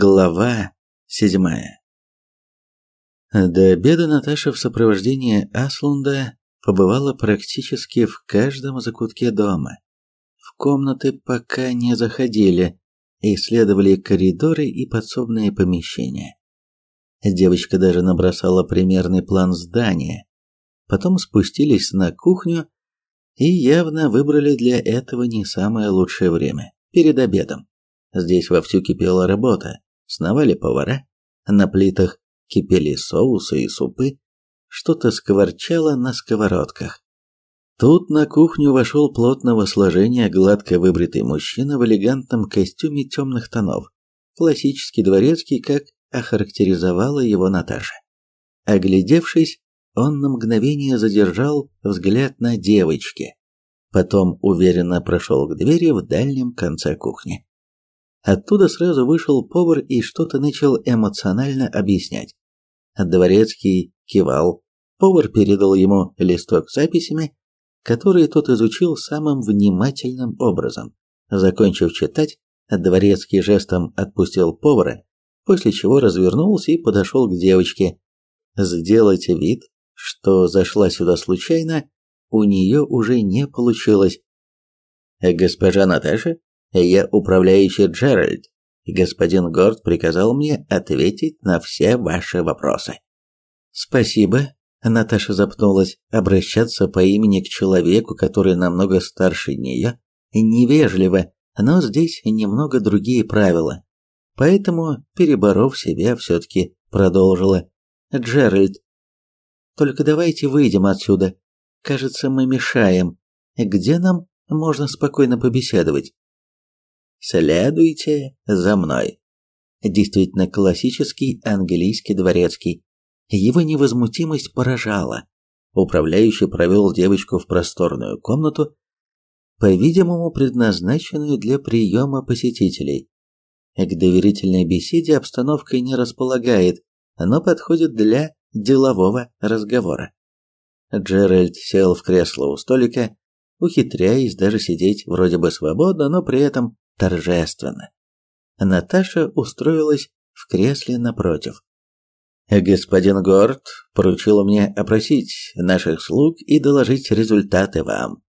Глава седьмая До обеда Наташа в сопровождении Аслунда побывала практически в каждом закутке дома. В комнаты пока не заходили, исследовали коридоры и подсобные помещения. Девочка даже набросала примерный план здания. Потом спустились на кухню и явно выбрали для этого не самое лучшее время перед обедом. Здесь вовсю кипела работа, сновали повара, на плитах кипели соусы и супы, что-то скворчало на сковородках. Тут на кухню вошел плотного сложения гладко выбритый мужчина в элегантном костюме темных тонов, классический дворецкий, как охарактеризовала его Наташа. Оглядевшись, он на мгновение задержал взгляд на девочке, потом уверенно прошел к двери в дальнем конце кухни. Оттуда сразу вышел повар и что-то начал эмоционально объяснять. Дворецкий кивал. Повар передал ему листок с записями, которые тот изучил самым внимательным образом. Закончив читать, Дворецкий жестом отпустил повара, после чего развернулся и подошел к девочке. Сделать вид, что зашла сюда случайно, у нее уже не получилось. «Госпожа Наташа?» Я управляющий Джеральд. Господин Горд приказал мне ответить на все ваши вопросы. Спасибо. Наташа запнулась. Обращаться по имени к человеку, который намного старше нее, невежливо, но здесь немного другие правила. Поэтому, переборов себя, все-таки продолжила. Джеральд, только давайте выйдем отсюда. Кажется, мы мешаем. Где нам можно спокойно побеседовать? Следуйте за мной. Действительно классический английский дворецкий. Его невозмутимость поражала. Управляющий провел девочку в просторную комнату, по-видимому, предназначенную для приема посетителей. К доверительной беседе обстановка не располагает, но подходит для делового разговора. Джеральд сел в кресло у столика, ухитряясь даже сидеть вроде бы свободно, но при этом торжественно. Наташа устроилась в кресле напротив. Господин Горд поручил мне опросить наших слуг и доложить результаты вам.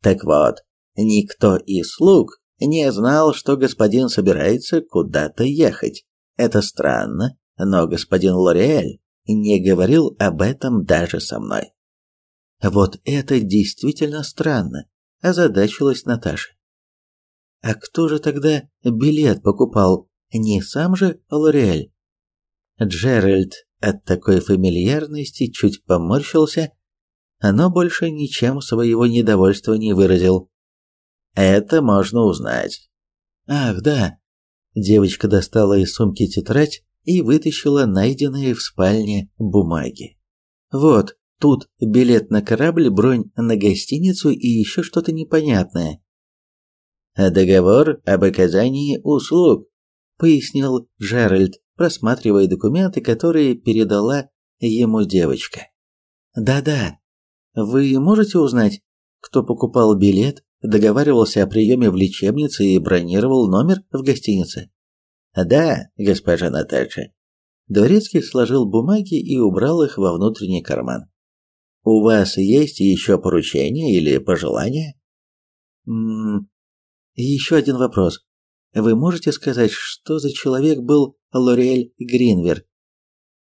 Так вот, никто из слуг не знал, что господин собирается куда-то ехать. Это странно, но господин Лореэль не говорил об этом даже со мной. Вот это действительно странно, озадачилась Наташа. А кто же тогда билет покупал? Не сам же Лореаль? Джеральд от такой фамильярности чуть поморщился, но больше ничем своего недовольства не выразил. Это можно узнать. Ах, да. Девочка достала из сумки тетрадь и вытащила найденные в спальне бумаги. Вот, тут билет на корабль, бронь на гостиницу и еще что-то непонятное. «Договор об оказании услуг», — пояснил Джеральд, просматривая документы, которые передала ему девочка. «Да-да. Вы можете узнать, кто покупал билет, договаривался о приеме в лечебнице и бронировал номер в гостинице?» «Да, госпожа Наташа». Дворецкий сложил бумаги и убрал их во внутренний карман. «У вас есть еще поручения или пожелания?» «М и еще один вопрос. Вы можете сказать, что за человек был Лорель Гринвер?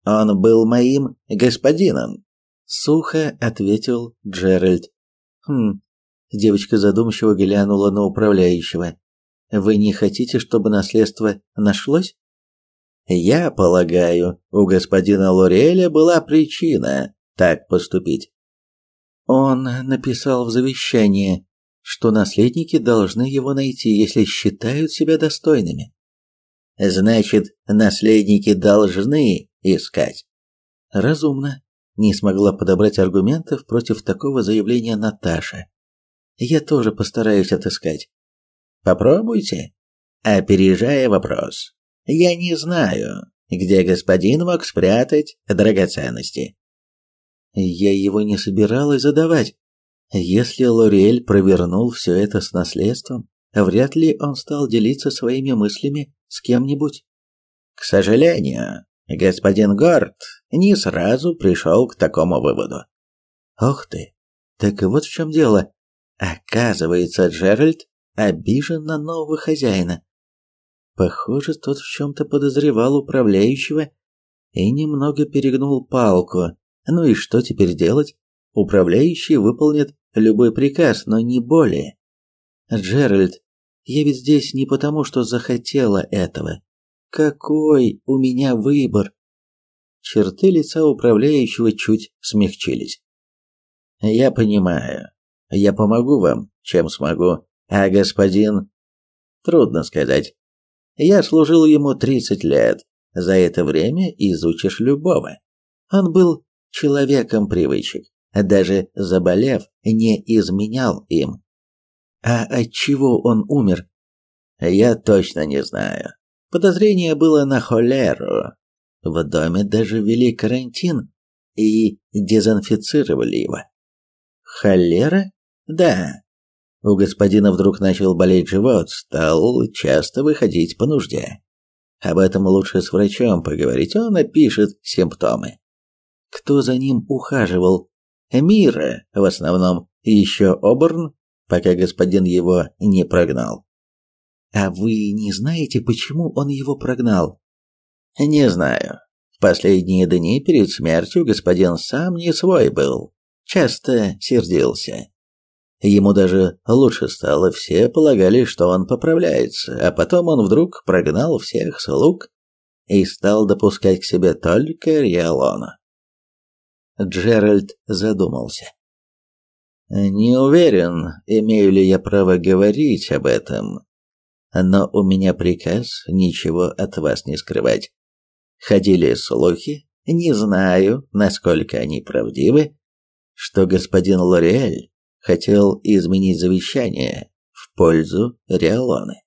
Он был моим господином, сухо ответил Джеральд. Хм. Девочка задумчиво глянула на управляющего. Вы не хотите, чтобы наследство нашлось? Я полагаю, у господина Лореля была причина так поступить. Он написал в завещании, что наследники должны его найти, если считают себя достойными. Значит, наследники должны искать. Разумно. Не смогла подобрать аргументов против такого заявления Наташа. Я тоже постараюсь отыскать. Попробуйте. Опережая вопрос. Я не знаю, где господин мог спрятать драгоценности. Я его не собиралась задавать. Если Лориэль провернул все это с наследством, вряд ли он стал делиться своими мыслями с кем-нибудь. К сожалению, господин Горд не сразу пришел к такому выводу. Ох ты, так вот в чем дело. Оказывается, Джеральд обижен на нового хозяина. Похоже, тот в чем-то подозревал управляющего и немного перегнул палку. Ну и что теперь делать? Управляющий выполнит любой приказ, но не более. Джеральд, я ведь здесь не потому, что захотела этого. Какой у меня выбор? Черты лица управляющего чуть смягчились. Я понимаю. Я помогу вам, чем смогу. А господин... Трудно сказать. Я служил ему 30 лет. За это время изучишь любого. Он был человеком привычек. Даже заболев, не изменял им. А от чего он умер? Я точно не знаю. Подозрение было на холеру. В доме даже ввели карантин и дезинфицировали его. Холера? Да. У господина вдруг начал болеть живот, стал часто выходить по нужде. Об этом лучше с врачом поговорить, он опишет симптомы. Кто за ним ухаживал? Мира, в основном, еще Оберн, пока господин его не прогнал. А вы не знаете, почему он его прогнал? Не знаю. В последние дни перед смертью господин сам не свой был. Часто сердился. Ему даже лучше стало, все полагали, что он поправляется, а потом он вдруг прогнал всех слуг и стал допускать к себе только Риалона. Джеральд задумался. «Не уверен, имею ли я право говорить об этом, но у меня приказ ничего от вас не скрывать. Ходили слухи, не знаю, насколько они правдивы, что господин Лориэль хотел изменить завещание в пользу Риалоны.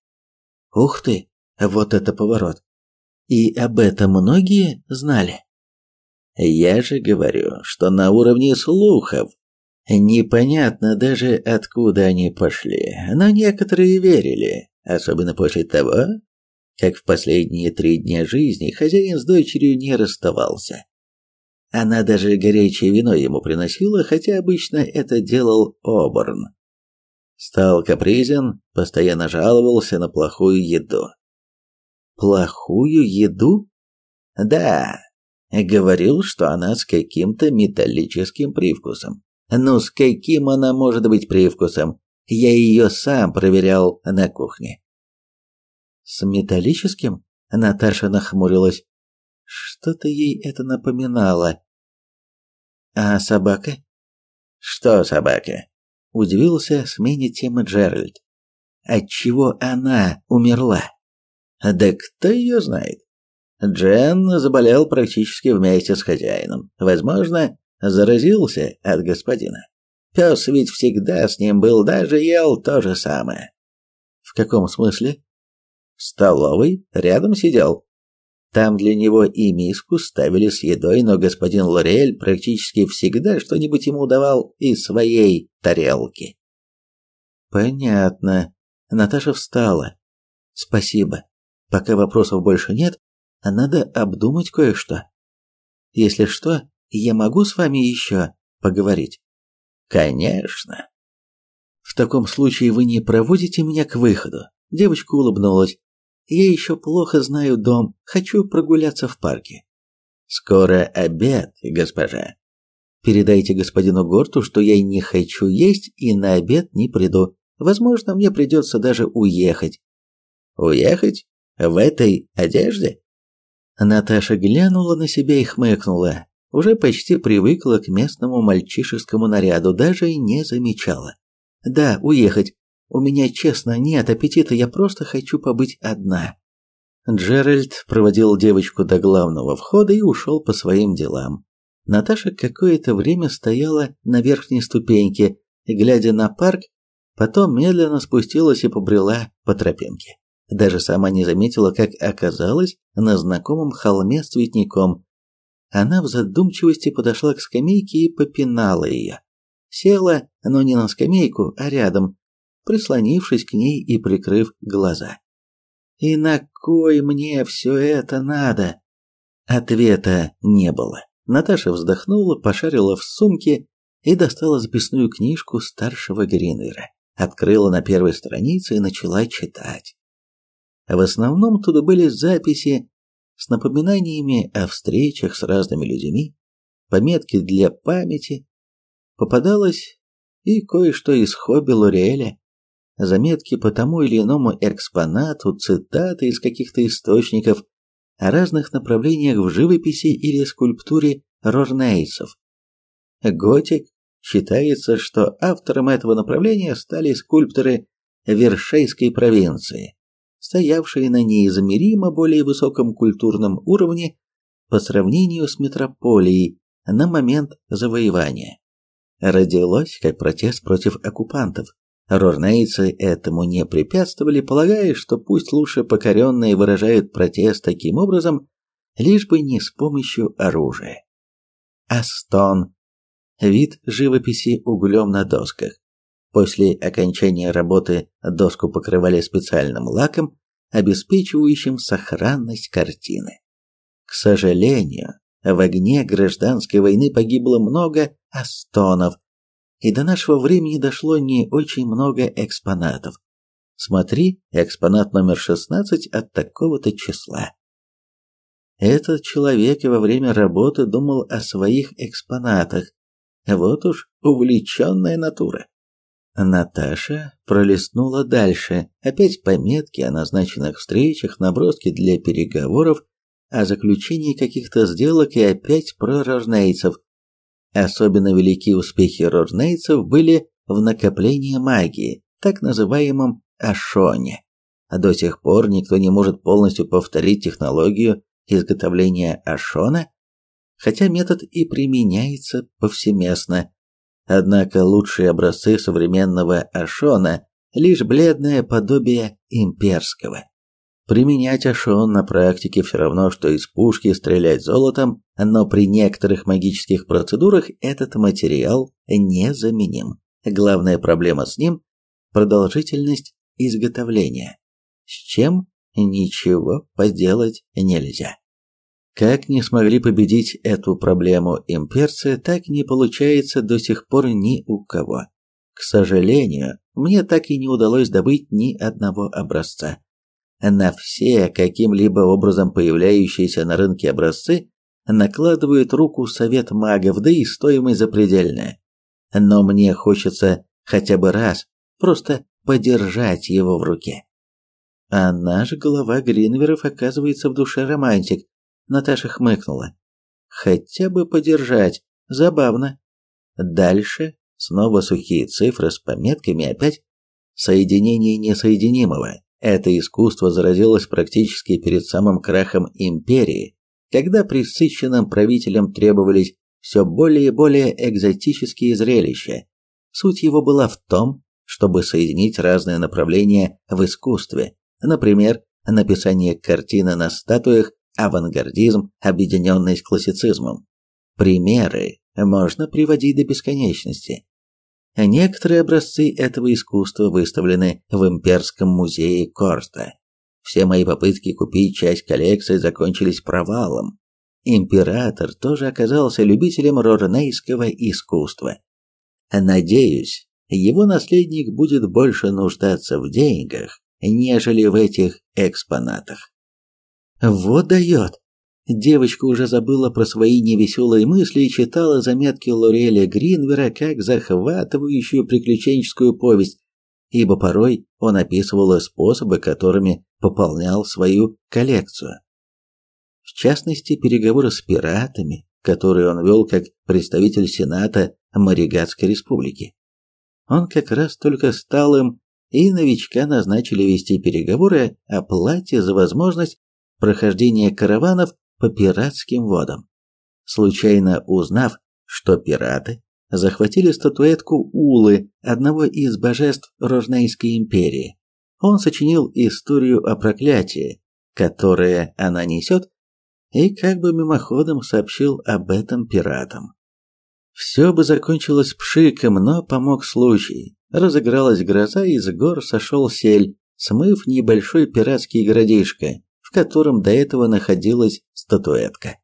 Ух ты, вот это поворот. И об этом многие знали. Я же говорю, что на уровне слухов непонятно даже откуда они пошли, но некоторые верили, особенно после того, как в последние три дня жизни хозяин с дочерью не расставался. Она даже горячее вино ему приносила, хотя обычно это делал Оборн. Стал капризен, постоянно жаловался на плохую еду. Плохую еду? Да, говорил, что она с каким-то металлическим привкусом. Ну, с каким она может быть привкусом? Я ее сам проверял на кухне. С металлическим? Наташа нахмурилась. Что-то ей это напоминало. А собака? Что собака? Удивился смене темы Джеральд. Отчего она умерла? Да кто ее знает? Джен заболел практически вместе с хозяином. Возможно, заразился от господина. Пес ведь всегда с ним был, даже ел то же самое. В каком смысле? В столовой рядом сидел. Там для него и миску ставили с едой, но господин Лорель практически всегда что-нибудь ему давал из своей тарелки. Понятно. Наташа встала. Спасибо. Пока вопросов больше нет, надо обдумать кое-что. Если что, я могу с вами еще поговорить? Конечно. В таком случае вы не проводите меня к выходу. Девочка улыбнулась. Я еще плохо знаю дом, хочу прогуляться в парке. Скоро обед, госпожа. Передайте господину Горту, что я не хочу есть и на обед не приду. Возможно, мне придется даже уехать. Уехать? В этой одежде? Наташа глянула на себя и хмыкнула уже почти привыкла к местному мальчишескому наряду, даже и не замечала. Да, уехать. У меня, честно, нет аппетита, я просто хочу побыть одна. Джеральд проводил девочку до главного входа и ушел по своим делам. Наташа какое-то время стояла на верхней ступеньке, глядя на парк, потом медленно спустилась и побрела по тропинке. Даже сама не заметила, как оказалась на знакомом холме с цветником, она в задумчивости подошла к скамейке и попинала ее. Села, но не на скамейку, а рядом, прислонившись к ней и прикрыв глаза. И на кой мне все это надо? Ответа не было. Наташа вздохнула, пошарила в сумке и достала записную книжку старшего Гринвера. Открыла на первой странице и начала читать. В основном туда были записи с напоминаниями о встречах с разными людьми, пометки для памяти. Попадалось и кое-что из хобби Лореэля, заметки по тому или иному экспонату, цитаты из каких-то источников о разных направлениях в живописи или скульптуре рорнейцев. Готик считается, что автором этого направления стали скульпторы Вершейской провинции, стоявшие на неизмеримо более высоком культурном уровне по сравнению с метрополией на момент завоевания. Родилось как протест против оккупантов, Рорнейцы этому не препятствовали, полагая, что пусть лучше покоренные выражают протест таким образом, лишь бы не с помощью оружия. Астон. Вид живописи углем на досках. После окончания работы доску покрывали специальным лаком, обеспечивающим сохранность картины. К сожалению, в огне гражданской войны погибло много астонов, и до нашего времени дошло не очень много экспонатов. Смотри, экспонат номер 16 от такого-то числа. Этот человек во время работы думал о своих экспонатах. Вот уж увлеченная натура. Наташа пролистнула дальше. Опять пометки о назначенных встречах, наброски для переговоров, о заключении каких-то сделок и опять про рожнейцев. Особенно велики успехи рожнейцев были в накоплении магии, так называемом ашоне. До сих пор никто не может полностью повторить технологию изготовления ашона, хотя метод и применяется повсеместно. Однако лучшие образцы современного ашона лишь бледное подобие имперского. Применять ашон на практике все равно, что из пушки стрелять золотом, но при некоторых магических процедурах этот материал незаменим. Главная проблема с ним – продолжительность изготовления, с чем ничего поделать нельзя. Как не смогли победить эту проблему имперцы, так не получается до сих пор ни у кого. К сожалению, мне так и не удалось добыть ни одного образца на все каким-либо образом появляющиеся на рынке образцы накладывает руку совет магов, да и стоимость запредельная. Но мне хочется хотя бы раз просто подержать его в руке. А наш глава Гринверов оказывается в душе романтик. Наташа хмыкнула. Хотя бы подержать. Забавно. Дальше снова сухие цифры с пометками опять соединение несоединимого. Это искусство заразилось практически перед самым крахом империи, когда присыщенным правителям требовались все более и более экзотические зрелища. Суть его была в том, чтобы соединить разные направления в искусстве, например, написание картины на статуях, авангардизм, объединенный с классицизмом. Примеры можно приводить до бесконечности. Некоторые образцы этого искусства выставлены в Имперском музее Корста. Все мои попытки купить часть коллекции закончились провалом. Император тоже оказался любителем рорнейского искусства. Надеюсь, его наследник будет больше нуждаться в деньгах, нежели в этих экспонатах. Вот дает. Девочка уже забыла про свои невеселые мысли и читала заметки Лореля Гринвера как захватывающую приключенческую повесть, ибо порой он описывал способы, которыми пополнял свою коллекцию. В частности, переговоры с пиратами, которые он вел как представитель Сената Маригатской республики. Он как раз только стал им, и новичка назначили вести переговоры о плате за возможность прохождения караванов по пиратским водам. Случайно узнав, что пираты захватили статуэтку Улы, одного из божеств Рожнейской империи, он сочинил историю о проклятии, которое она несет, и как бы мимоходом сообщил об этом пиратам. Все бы закончилось пшиком, но помог случай. Разыгралась гроза, и с гор сошел сель, смыв небольшой пиратский городишко, в котором до этого находилась статуэтка.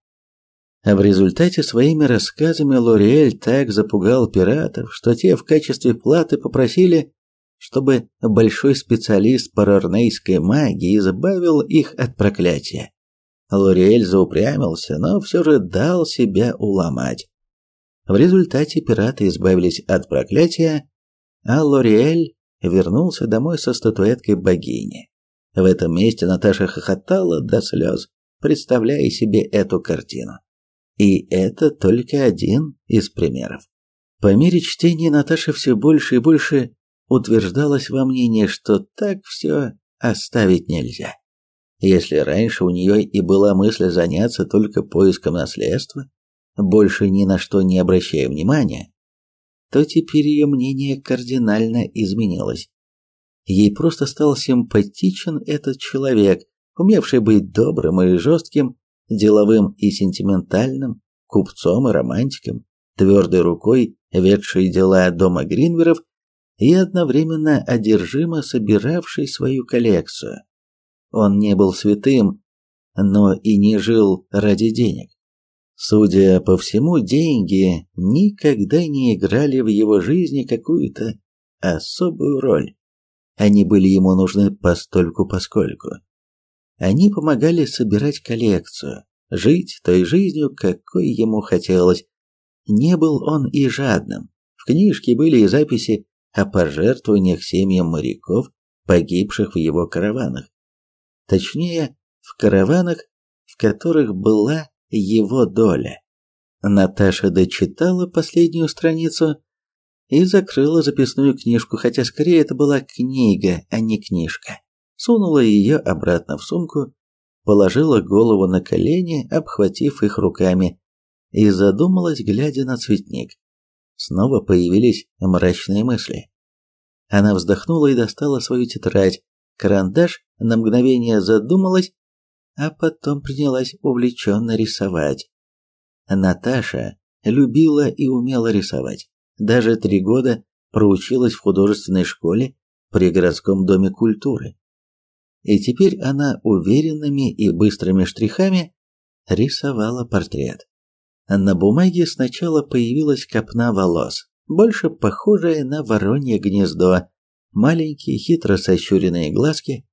А в результате своими рассказами Лориэль так запугал пиратов, что те в качестве платы попросили, чтобы большой специалист по рорнейской магии избавил их от проклятия. Лориэль заупрямился, но все же дал себя уломать. В результате пираты избавились от проклятия, а Лориэль вернулся домой со статуэткой богини. В этом месте Наташа хохотала до слез, представляя себе эту картину. И это только один из примеров. По мере чтения Наташа все больше и больше утверждалась во мнении, что так все оставить нельзя. Если раньше у нее и была мысль заняться только поиском наследства, больше ни на что не обращая внимания, то теперь ее мнение кардинально изменилось. Ей просто стал симпатичен этот человек, умевший быть добрым и жестким, деловым и сентиментальным, купцом и романтиком, твердой рукой ведший дела дома Гринверов и одновременно одержимо собиравший свою коллекцию. Он не был святым, но и не жил ради денег. Судя по всему, деньги никогда не играли в его жизни какую-то особую роль. Они были ему нужны постольку-поскольку. Они помогали собирать коллекцию, жить той жизнью, какой ему хотелось. Не был он и жадным. В книжке были и записи о пожертвованиях семьям моряков, погибших в его караванах. Точнее, в караванах, в которых была его доля. Наташа дочитала последнюю страницу и закрыла записную книжку, хотя скорее это была книга, а не книжка сунула ее обратно в сумку, положила голову на колени, обхватив их руками, и задумалась, глядя на цветник. Снова появились мрачные мысли. Она вздохнула и достала свою тетрадь. Карандаш на мгновение задумалась, а потом принялась увлеченно рисовать. Наташа любила и умела рисовать. Даже три года проучилась в художественной школе при городском доме культуры и теперь она уверенными и быстрыми штрихами рисовала портрет. На бумаге сначала появилась копна волос, больше похожая на воронье гнездо, маленькие хитро сощуренные глазки.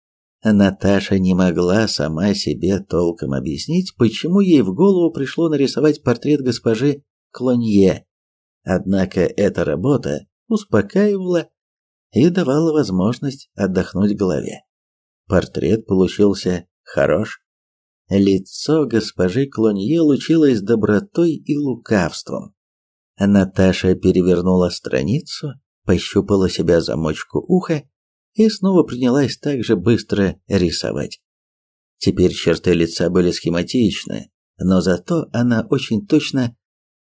Наташа не могла сама себе толком объяснить, почему ей в голову пришло нарисовать портрет госпожи Клонье. Однако эта работа успокаивала и давала возможность отдохнуть голове. Портрет получился хорош. Лицо госпожи Клонье лучилось добротой и лукавством. Наташа перевернула страницу, пощупала себя замочку уха и снова принялась так же быстро рисовать. Теперь черты лица были схематичны, но зато она очень точно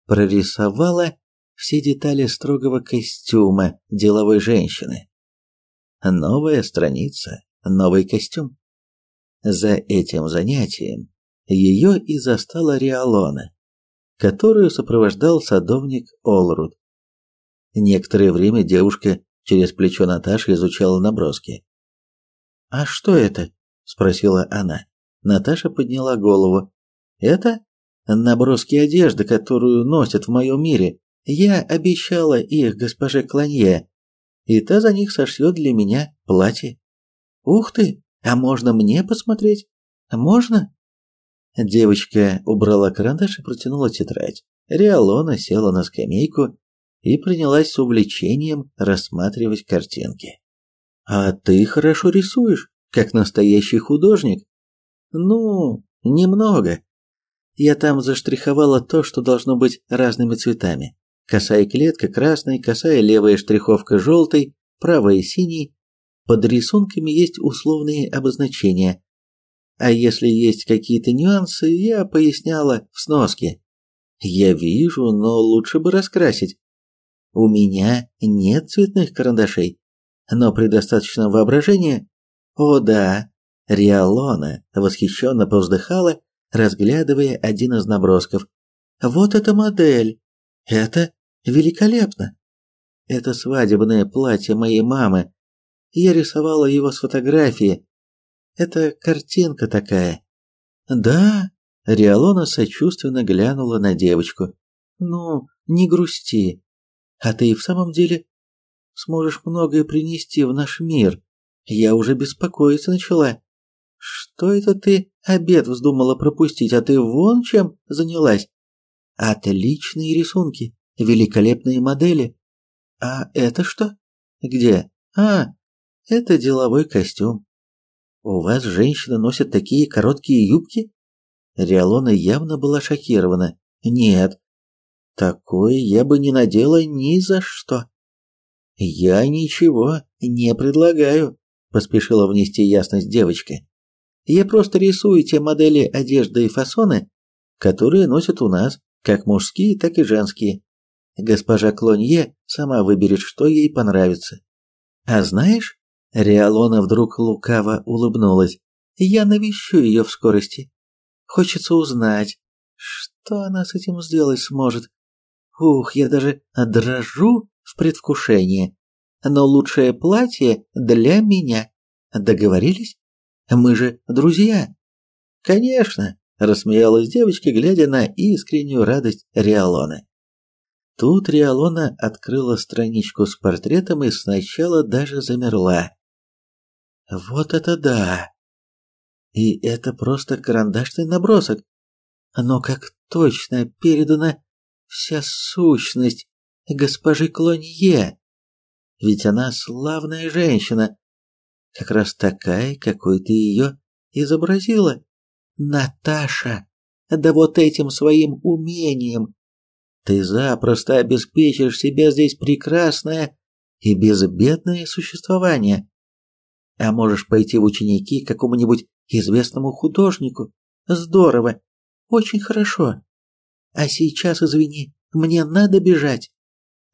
прорисовала все детали строгого костюма деловой женщины. Новая страница, новый костюм. За этим занятием ее и застала Риалона, которую сопровождал садовник Олруд. Некоторое время девушка через плечо Наташи изучала наброски. «А что это?» – спросила она. Наташа подняла голову. «Это наброски одежды, которую носят в моем мире. Я обещала их госпоже Кланье, и та за них сошьет для меня платье». Ух ты, а можно мне посмотреть? Можно? Девочка убрала карандаш и протянула тетрадь. Риалона села на скамейку и принялась с увлечением рассматривать картинки. А ты хорошо рисуешь, как настоящий художник. Ну, немного. Я там заштриховала то, что должно быть разными цветами. Косая клетка красной, косая левая штриховка желтой, правая синий, под рисунками есть условные обозначения. А если есть какие-то нюансы, я поясняла в сноске. Я вижу, но лучше бы раскрасить. У меня нет цветных карандашей, но при достаточном воображении... О да, Риалона восхищенно повздыхала, разглядывая один из набросков. Вот эта модель. Это великолепно. Это свадебное платье моей мамы Я рисовала его с фотографии. Это картинка такая. Да, Риалона сочувственно глянула на девочку. Ну, не грусти. А ты и в самом деле сможешь многое принести в наш мир. Я уже беспокоиться начала. Что это ты обед вздумала пропустить, а ты вон чем занялась? Отличные рисунки, великолепные модели. А это что? Где? А, это деловой костюм. У вас женщины носят такие короткие юбки? Риалона явно была шокирована. Нет, такое я бы не надела ни за что. Я ничего не предлагаю, поспешила внести ясность девочка. Я просто рисую те модели одежды и фасоны, которые носят у нас, как мужские, так и женские. Госпожа Клонье сама выберет, что ей понравится. А знаешь, Риалона вдруг лукаво улыбнулась. Я навещу ее в скорости. Хочется узнать, что она с этим сделать сможет. Ух, я даже дрожу в предвкушении. Но лучшее платье для меня. Договорились? Мы же друзья. Конечно, рассмеялась девочка, глядя на искреннюю радость Риалоны. Тут Риалона открыла страничку с портретом и сначала даже замерла. Вот это да! И это просто карандашный набросок. Но как точно передана вся сущность госпожи Клонье. Ведь она славная женщина, как раз такая, какой ты ее изобразила. Наташа, да вот этим своим умением ты запросто обеспечишь себе здесь прекрасное и безбедное существование. А можешь пойти в ученики к какому-нибудь известному художнику. Здорово. Очень хорошо. А сейчас, извини, мне надо бежать.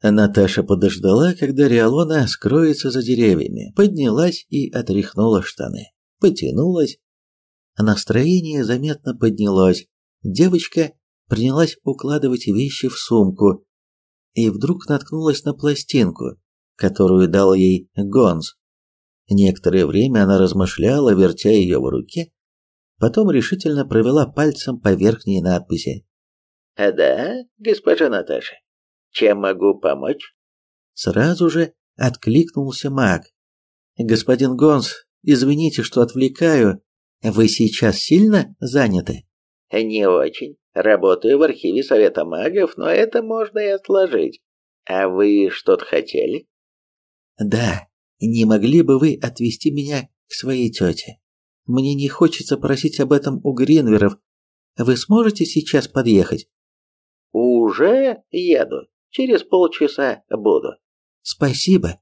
Наташа подождала, когда Риалона скроется за деревьями, поднялась и отряхнула штаны. Потянулась. Настроение заметно поднялось. Девочка принялась укладывать вещи в сумку и вдруг наткнулась на пластинку, которую дал ей Гонз. Некоторое время она размышляла, вертя ее в руке, потом решительно провела пальцем по верхней надписи. «А да, госпожа Наташа, чем могу помочь?» Сразу же откликнулся маг. «Господин Гонс, извините, что отвлекаю. Вы сейчас сильно заняты?» «Не очень. Работаю в архиве Совета магов, но это можно и отложить. А вы что-то хотели?» «Да, не могли бы вы отвезти меня к своей тете? Мне не хочется просить об этом у Гринверов. Вы сможете сейчас подъехать? Уже еду. Через полчаса буду. Спасибо.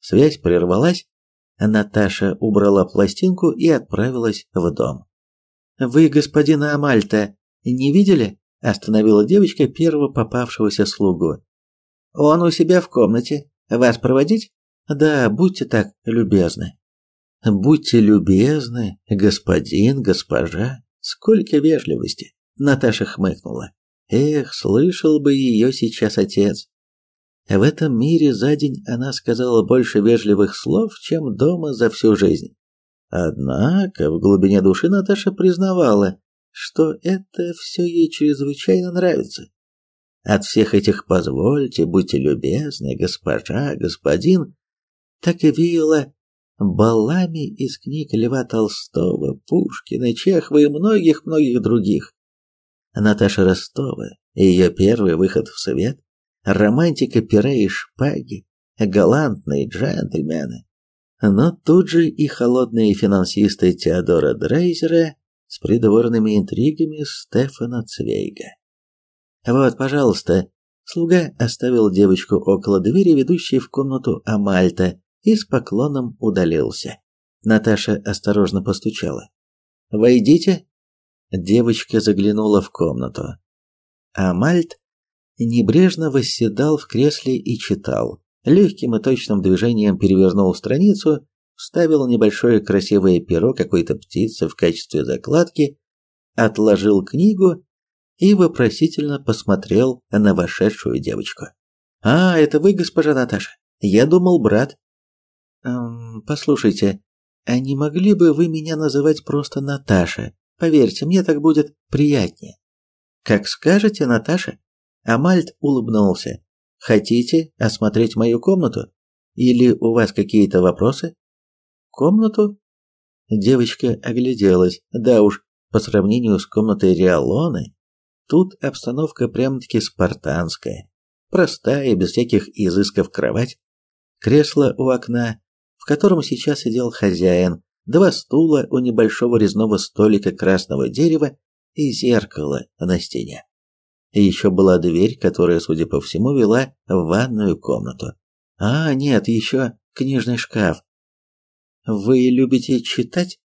Связь прервалась. Наташа убрала пластинку и отправилась в дом. Вы господина Амальта не видели? Остановила девочка первого попавшегося слугу. Он у себя в комнате. Вас проводить? Да, будьте так любезны. Будьте любезны, господин, госпожа. Сколько вежливости. Наташа хмыкнула. Эх, слышал бы ее сейчас отец. В этом мире за день она сказала больше вежливых слов, чем дома за всю жизнь. Однако в глубине души Наташа признавала, что это все ей чрезвычайно нравится. От всех этих «позвольте», «будьте любезны», «госпожа», «господин» так и веяло балами из книг Льва Толстого, Пушкина, Чехова и многих-многих других. Наташа Ростова ее первый выход в свет, романтика пера и шпаги, галантные джентльмены. Но тут же и холодные финансисты Теодора Дрейзера с придворными интригами Стефана Цвейга. Вот, пожалуйста, слуга оставил девочку около двери, ведущей в комнату Амальта, и с поклоном удалился. Наташа осторожно постучала. «Войдите!» Девочка заглянула в комнату. А Мальт небрежно восседал в кресле и читал. Легким и точным движением перевернул страницу, вставил небольшое красивое перо какой-то птицы в качестве закладки, отложил книгу и вопросительно посмотрел на вошедшую девочку. «А, это вы, госпожа Наташа? Я думал, брат». Эм, послушайте, а не могли бы вы меня называть просто Наташа? Поверьте, мне так будет приятнее. Как скажете, Наташа. Амальт улыбнулся. Хотите осмотреть мою комнату? Или у вас какие-то вопросы? Комнату? Девочка огляделась. Да уж, по сравнению с комнатой Риалоны, тут обстановка прям-таки спартанская. Простая, без всяких изысков кровать, кресло у окна, в котором сейчас сидел хозяин, два стула у небольшого резного столика красного дерева и зеркало на стене. И еще была дверь, которая, судя по всему, вела в ванную комнату. А, нет, еще книжный шкаф. Вы любите читать?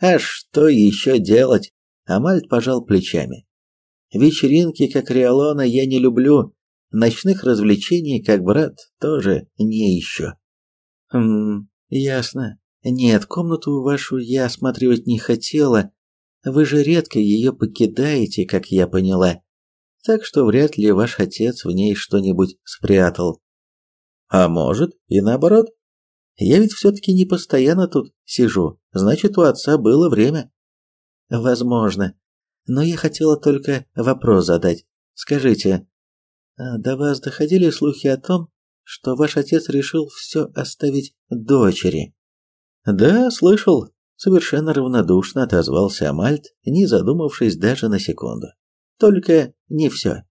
А что еще делать? Амальт пожал плечами. Вечеринки, как Риалона, я не люблю. Ночных развлечений, как брат, тоже не ищу. Хм, ясно. Нет, комнату вашу я осматривать не хотела. Вы же редко ее покидаете, как я поняла. Так что вряд ли ваш отец в ней что-нибудь спрятал. А может, и наоборот. Я ведь все-таки не постоянно тут сижу, значит, у отца было время. Возможно. Но я хотела только вопрос задать. Скажите, а до вас доходили слухи о том, что ваш отец решил все оставить дочери? Да, слышал. Совершенно равнодушно отозвался Амальт, не задумавшись даже на секунду. Только не все.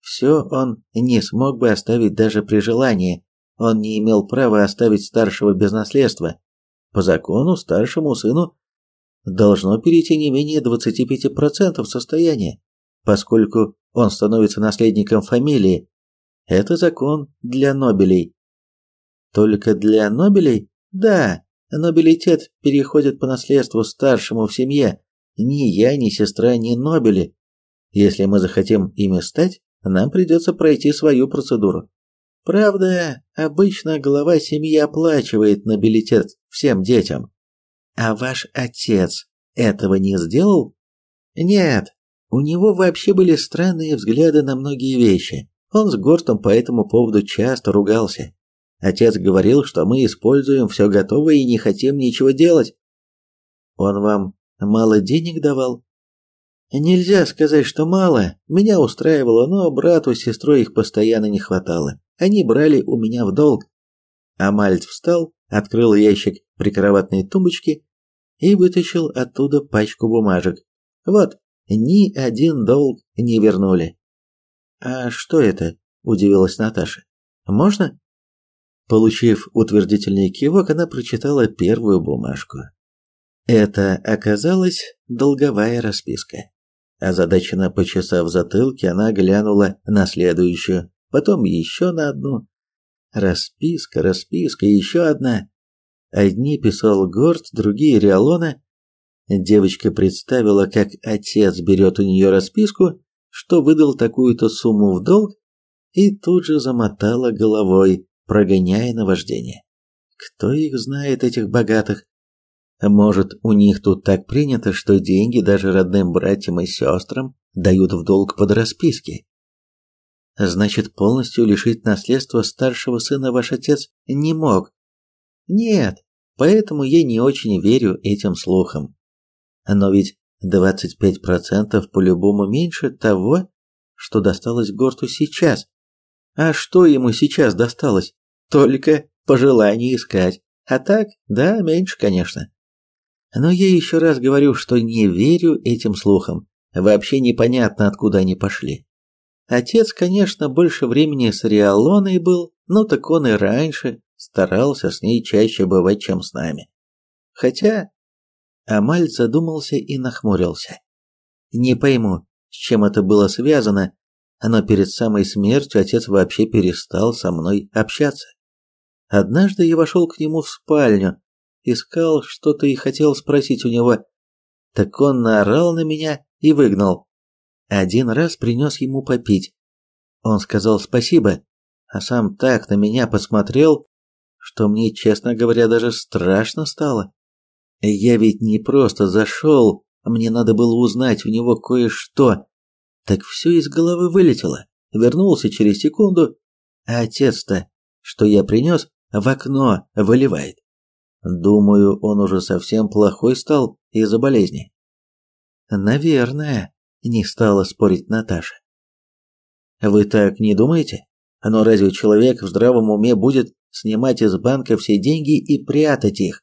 Все он не смог бы оставить даже при желании, он не имел права оставить старшего без наследства. По закону старшему сыну должно перейти не менее 25% состояния, поскольку он становится наследником фамилии. Это закон для нобелей. Только для нобелей? Да, нобилитет переходит по наследству старшему в семье. Ни я, ни сестра, ни нобели. Если мы захотим ими стать, нам придется пройти свою процедуру. Правда, обычно глава семьи оплачивает нобилитет всем детям. А ваш отец этого не сделал? Нет, у него вообще были странные взгляды на многие вещи. Он с Гортом по этому поводу часто ругался. Отец говорил, что мы используем все готовое и не хотим ничего делать. Он вам мало денег давал? Нельзя сказать, что мало. Меня устраивало, но брату с сестрой их постоянно не хватало. Они брали у меня в долг. Амальт встал, открыл ящик прикроватной тумбочки и вытащил оттуда пачку бумажек. Вот, ни один долг не вернули. А что это? удивилась Наташа. Можно? Получив утвердительный кивок, она прочитала первую бумажку. Это оказалась долговая расписка. Озадаченно почесав затылки, она глянула на следующую потом еще на одну. Расписка, расписка, еще одна. Одни писал Горд, другие Риалона. Девочка представила, как отец берет у нее расписку, что выдал такую-то сумму в долг, и тут же замотала головой, прогоняя наваждение. Кто их знает, этих богатых? Может, у них тут так принято, что деньги даже родным братьям и сестрам дают в долг под расписки? Значит, полностью лишить наследства старшего сына ваш отец не мог. Нет, поэтому я не очень верю этим слухам. Но ведь 25% по-любому меньше того, что досталось Горту сейчас. А что ему сейчас досталось? Только пожелание искать. А так, да, меньше, конечно. Но я еще раз говорю, что не верю этим слухам. Вообще непонятно, откуда они пошли. Отец, конечно, больше времени с Риалоной был, но так он и раньше старался с ней чаще бывать, чем с нами. Хотя Амаль задумался и нахмурился. Не пойму, с чем это было связано, но перед самой смертью отец вообще перестал со мной общаться. Однажды я вошел к нему в спальню, искал что-то и хотел спросить у него. Так он наорал на меня и выгнал. Один раз принес ему попить. Он сказал спасибо, а сам так на меня посмотрел, что мне, честно говоря, даже страшно стало. Я ведь не просто зашел, мне надо было узнать у него кое-что. Так все из головы вылетело. Вернулся через секунду, а отец-то, что я принес, в окно выливает. Думаю, он уже совсем плохой стал из-за болезни. Наверное, не стала спорить Наташа. Вы так не думаете? Но разве человек в здравом уме будет снимать из банка все деньги и прятать их?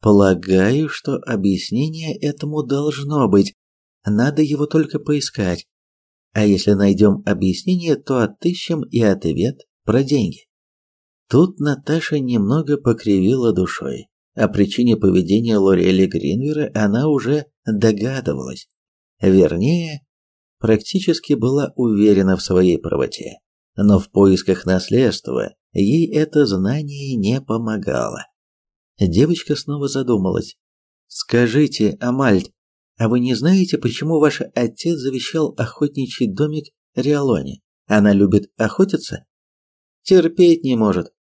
Полагаю, что объяснение этому должно быть. Надо его только поискать. А если найдем объяснение, то отыщем и ответ про деньги. Тут Наташа немного покривила душой. О причине поведения Лорели Гринвера она уже догадывалась. Вернее, практически была уверена в своей правоте. Но в поисках наследства ей это знание не помогало. Девочка снова задумалась. «Скажите, Амальд, а вы не знаете, почему ваш отец завещал охотничий домик Риалоне? Она любит охотиться?» «Терпеть не может.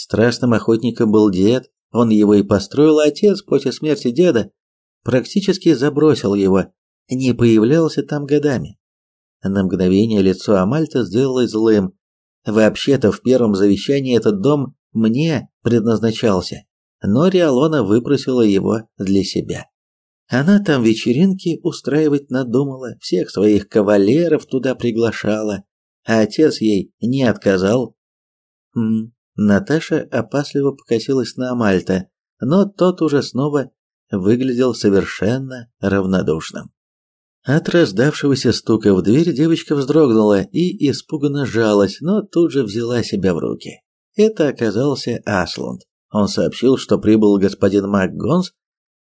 Страстным охотником был дед, он его и построил, а отец после смерти деда практически забросил его, не появлялся там годами. На мгновение лицо Амальта сделалось злым. Вообще-то в первом завещании этот дом мне предназначался, но Риалона выпросила его для себя. Она там вечеринки устраивать надумала, всех своих кавалеров туда приглашала, а отец ей не отказал. Наташа опасливо покосилась на Амальта, но тот уже снова выглядел совершенно равнодушным. От раздавшегося стука в дверь девочка вздрогнула и испуганно жалась, но тут же взяла себя в руки. Это оказался Аслунд. Он сообщил, что прибыл господин МакГонс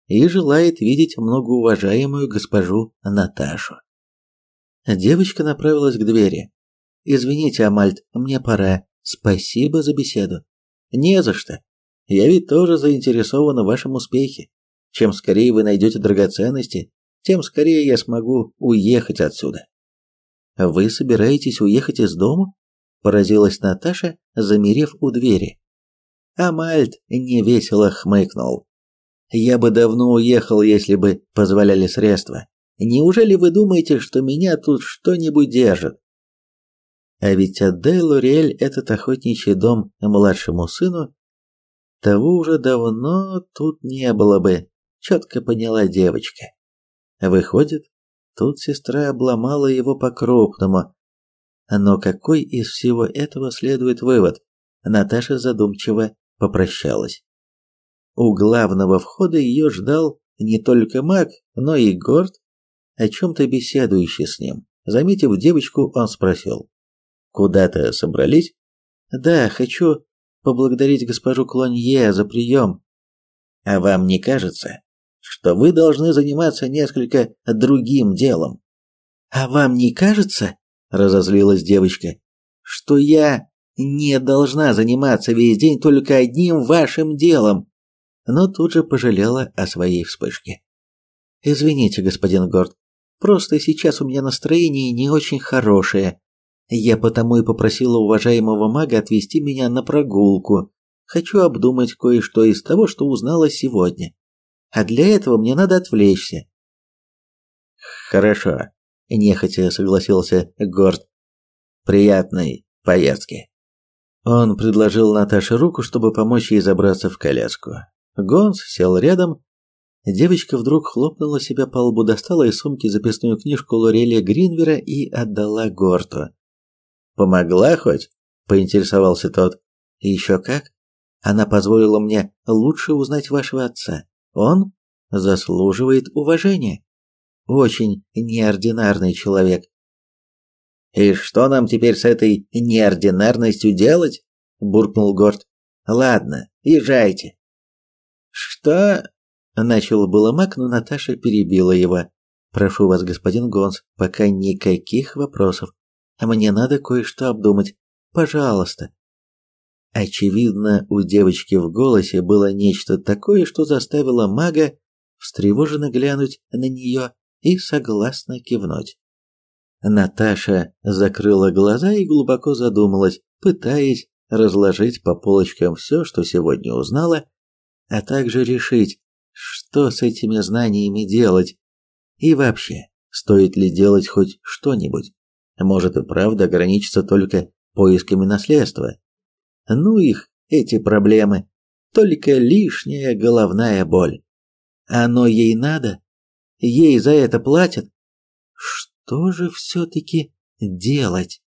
и желает видеть многоуважаемую госпожу Наташу. Девочка направилась к двери. «Извините, Амальт, мне пора. Спасибо за беседу. Не за что. Я ведь тоже заинтересован в вашем успехе. Чем скорее вы найдете драгоценности, тем скорее я смогу уехать отсюда. Вы собираетесь уехать из дома? Поразилась Наташа, замерев у двери. Амальт невесело хмыкнул. Я бы давно уехал, если бы позволяли средства. Неужели вы думаете, что меня тут что-нибудь держит? А ведь отдай Лориэль этот охотничий дом младшему сыну, того уже давно тут не было бы, четко поняла девочка. Выходит, тут сестра обломала его по-крупному. Но какой из всего этого следует вывод? Наташа задумчиво попрощалась. У главного входа ее ждал не только маг, но и Горд, о чем-то беседующий с ним. Заметив девочку, он спросил. Куда-то собрались? Да, хочу поблагодарить госпожу Клонье за прием. А вам не кажется, что вы должны заниматься несколько другим делом? А вам не кажется, разозлилась девочка, что я не должна заниматься весь день только одним вашим делом? Но тут же пожалела о своей вспышке. Извините, господин Горд, просто сейчас у меня настроение не очень хорошее. Я потому и попросила уважаемого мага отвезти меня на прогулку. Хочу обдумать кое-что из того, что узнала сегодня. А для этого мне надо отвлечься. Хорошо, нехотя согласился Горд. Приятной поездки. Он предложил Наташе руку, чтобы помочь ей забраться в коляску. Гонс сел рядом. Девочка вдруг хлопнула себя по лбу, достала из сумки записную книжку Лорелия Гринвера и отдала Горту. Помогла хоть? поинтересовался тот. Еще как? Она позволила мне лучше узнать вашего отца. Он заслуживает уважения. Очень неординарный человек. И что нам теперь с этой неординарностью делать? буркнул Горд. Ладно, езжайте. Что? начал было Мак, но Наташа перебила его. Прошу вас, господин Гонс, пока никаких вопросов. Мне надо кое-что обдумать. Пожалуйста. Очевидно, у девочки в голосе было нечто такое, что заставило мага встревоженно глянуть на нее и согласно кивнуть. Наташа закрыла глаза и глубоко задумалась, пытаясь разложить по полочкам все, что сегодня узнала, а также решить, что с этими знаниями делать и вообще, стоит ли делать хоть что-нибудь. Может и правда ограничиться только поисками наследства. Ну их, эти проблемы только лишняя головная боль. Оно ей надо? Ей за это платят? Что же все-таки делать?